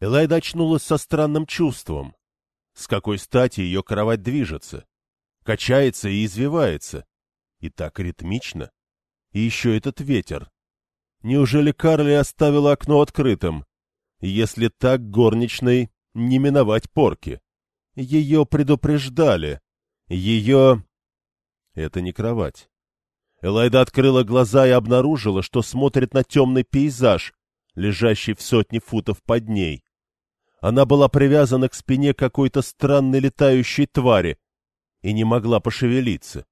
Элайда очнулась со странным чувством. С какой стати ее кровать движется? Качается и извивается. И так ритмично. И еще этот ветер. Неужели Карли оставила окно открытым? Если так, горничной не миновать порки. Ее предупреждали. Ее... Это не кровать. Элайда открыла глаза и обнаружила, что смотрит на темный пейзаж, лежащий в сотне футов под ней. Она была привязана к спине какой-то странной летающей твари и не могла пошевелиться.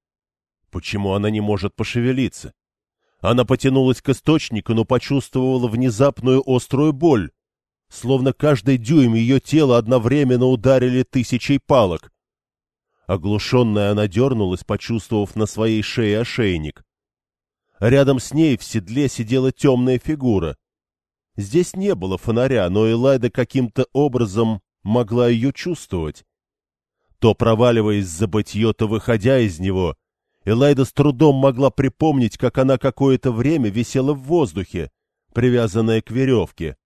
Почему она не может пошевелиться? Она потянулась к источнику, но почувствовала внезапную острую боль, словно каждый дюйм ее тела одновременно ударили тысячей палок. Оглушенная она дернулась, почувствовав на своей шее ошейник. Рядом с ней в седле сидела темная фигура. Здесь не было фонаря, но Элайда каким-то образом могла ее чувствовать. То проваливаясь в забытье, то выходя из него, Элайда с трудом могла припомнить, как она какое-то время висела в воздухе, привязанная к веревке.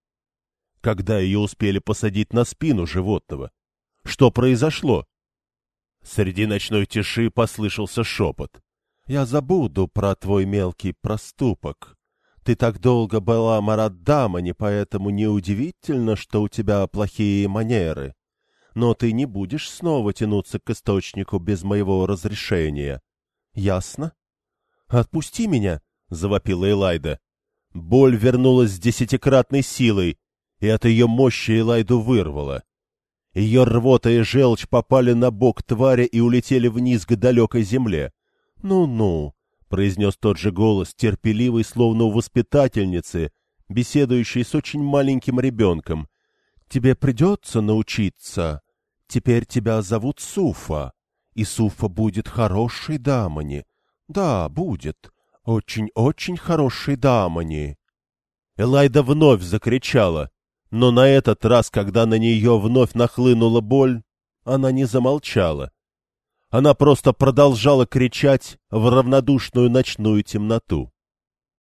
Когда ее успели посадить на спину животного? Что произошло? Среди ночной тиши послышался шепот. — Я забуду про твой мелкий проступок. Ты так долго была Мараддамани, поэтому неудивительно, что у тебя плохие манеры. Но ты не будешь снова тянуться к источнику без моего разрешения. Ясно? — Отпусти меня! — завопила Элайда. Боль вернулась с десятикратной силой, и от ее мощи Элайду вырвало. Ее рвота и желчь попали на бок твари и улетели вниз к далекой земле. «Ну-ну», — произнес тот же голос, терпеливый, словно у воспитательницы, беседующей с очень маленьким ребенком. «Тебе придется научиться. Теперь тебя зовут Суфа, и Суфа будет хорошей дамани. Да, будет. Очень-очень хорошей дамани». Элайда вновь закричала. Но на этот раз, когда на нее вновь нахлынула боль, она не замолчала. Она просто продолжала кричать в равнодушную ночную темноту.